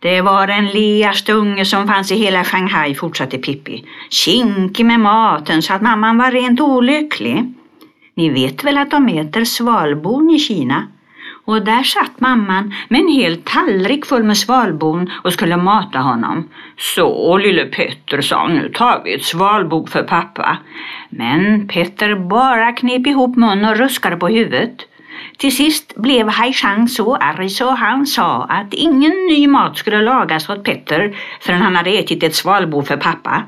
Det var den leaste unge som fanns i hela Shanghai, fortsatte Pippi. Kinkig med maten så att mamman var rent olycklig. Ni vet väl att de äter svalbon i Kina? Och där satt mamman med en hel tallrik full med svalbon och skulle mata honom. Så lille Petter sa nu tar vi ett svalbo för pappa. Men Petter bara knep ihop mun och ruskade på huvudet. Till sist blev Hai Chang så arg så han sa att ingen ny mat skulle lagas åt Petter förrän han hade ätit ett svalbo för pappa.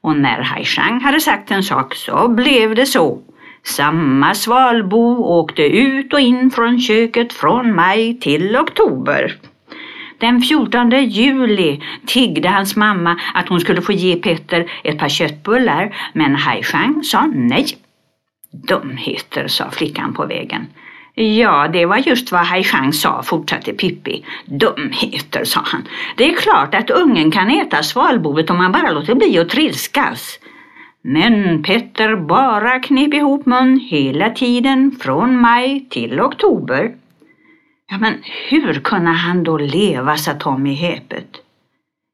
Och när Hai Chang hade sagt en sak så blev det så. Samma svalbo åkte ut och in från köket från maj till oktober. Den 14 juli tiggde hans mamma att hon skulle få ge Petter ett par köttbullar men Hai Chang sa nej. Dumheter, sa flickan på vägen. Ja, det var just vad Haishang sa, fortsatte Pippi. Dumheter, sa han. Det är klart att ungen kan äta svalbovet om man bara låter bli att trilskas. Men Petter bara knep ihop mun hela tiden från maj till oktober. Ja, men hur kunde han då leva, sa Tommy häpet.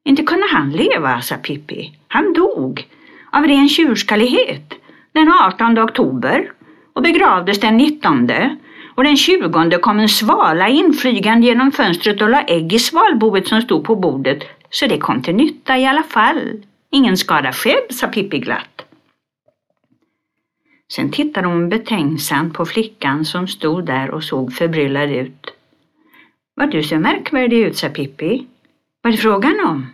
Inte kunde han leva, sa Pippi. Han dog av ren tjurskallighet den 18 oktober och begravdes den 19 och den 20 kom en svala inflygande genom fönstret och la ägg i svalboet som stod på bordet så det kom till nytta i alla fall. Ingen skada själv, sa Pippi glatt. Sen tittade hon betänksamt på flickan som stod där och såg förbryllad ut. Vad du ser märkvärdig ut, sa Pippi. Vad är det frågan om?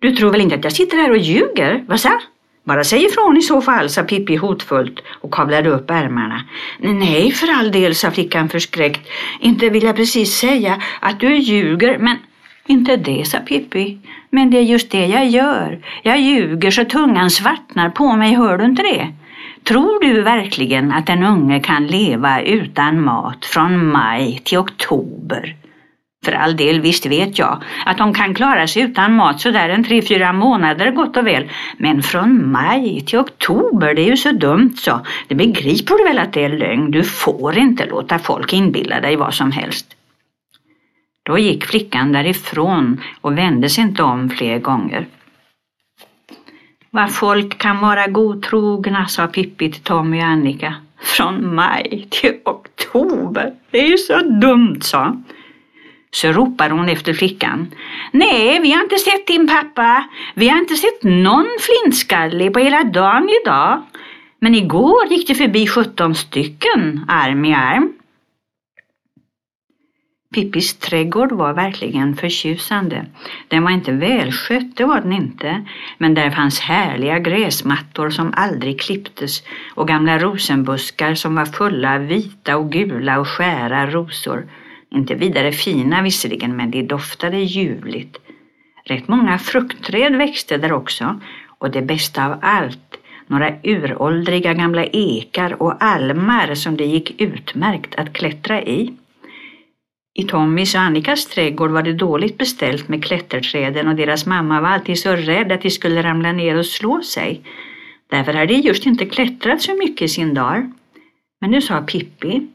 Du tror väl inte att jag sitter här och ljuger? Vad sa? Bara säg ifrån i så fall, sa Pippi hotfullt och kavlade upp ärmarna. Nej, för all del, sa flickan förskräckt. Inte vill jag precis säga att du ljuger, men inte det, sa Pippi. Men det är just det jag gör. Jag ljuger så tungan svartnar på mig, hör du inte det? Tror du verkligen att en unge kan leva utan mat från maj till oktober? För all del, visst vet jag att de kan klara sig utan mat sådär en tre, fyra månader gott och väl. Men från maj till oktober, det är ju så dumt så. Det begriper du väl att det är lögn? Du får inte låta folk inbilla dig vad som helst. Då gick flickan därifrån och vände sig inte om fler gånger. Vad folk kan vara godtrogna, sa Pippi till Tommy och Annika. Från maj till oktober. Det är ju så dumt, sa så ropade hon efter flickan. Nej, vi har inte sett din pappa. Vi har inte sett någon flintskallig på hela dagen idag. Men igår gick det förbi 17 stycken, arm i arm. Pippis trädgård var verkligen förtjusande. Den var inte välskött, det var den inte, men där fanns härliga gräsmattor som aldrig klipptes och gamla rosenbuskar som var fulla av vita och gula och skära rosor. Inte vidare fina visserligen, men de doftade ljuvligt. Rätt många fruktträd växte där också och det bästa av allt, några uråldriga gamla ekar och almar som det gick utmärkt att klättra i. I Tommys och Annikas trädgård var det dåligt beställt med klätterträden och deras mamma var alltid så rädd att de skulle ramla ner och slå sig. Därför hade de just inte klättrat så mycket i sin dag. Men nu sa Pippi,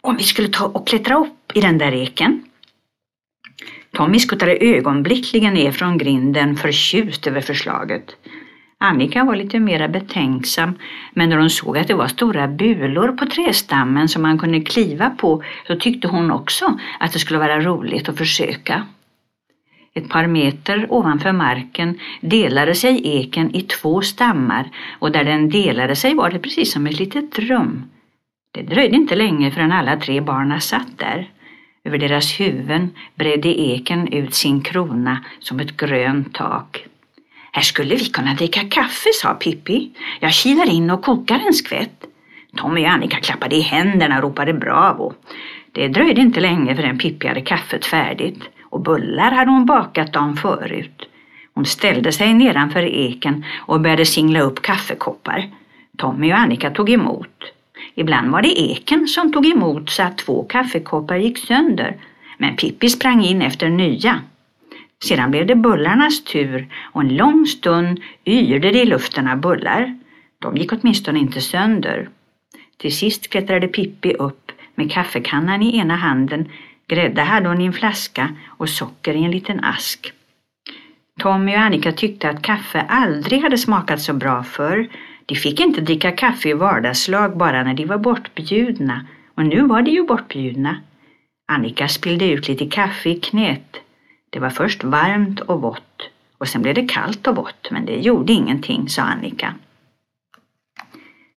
om vi skulle ta och klättra upp i den där eken? Tommy skuttade ögonblickligen ner från grinden förtjust över förslaget. Annika var lite mera betänksam, men när hon såg att det var stora bulor på trästammen som man kunde kliva på så tyckte hon också att det skulle vara roligt att försöka. Ett par meter ovanför marken delade sig eken i två stammar och där den delade sig var det precis som ett litet rum. Det dröjde inte länge förrän alla tre barna satt där. Över deras huvuden bredde eken ut sin krona som ett grönt tak. Här skulle vi kunna dricka kaffe, sa Pippi. Jag kilar in och kokar en skvätt. Tommy och Annika klappade i händerna och ropade bravo. Det dröjde inte länge förrän Pippi hade kaffet färdigt och bullar hade hon bakat dagen förut. Hon ställde sig nedanför eken och började singla upp kaffekoppar. Tommy och Annika tog emot. Ibland var det eken som tog emot så att två kaffekoppar gick sönder. Men Pippi sprang in efter nya. Sedan blev det bullarnas tur och en lång stund yrde det i luften av bullar. De gick åtminstone inte sönder. Till sist klättrade Pippi upp med kaffekannan i ena handen Grädde hade hon i en flaska och socker i en liten ask. Tommy och Annika tyckte att kaffe aldrig hade smakat så bra förr. De fick inte dricka kaffe i vardagslag bara när de var bortbjudna och nu var de ju bortbjudna. Annika spillde ut lite kaffe i knät. Det var först varmt och vått och sen blev det kallt och vått men det gjorde ingenting, sa Annika.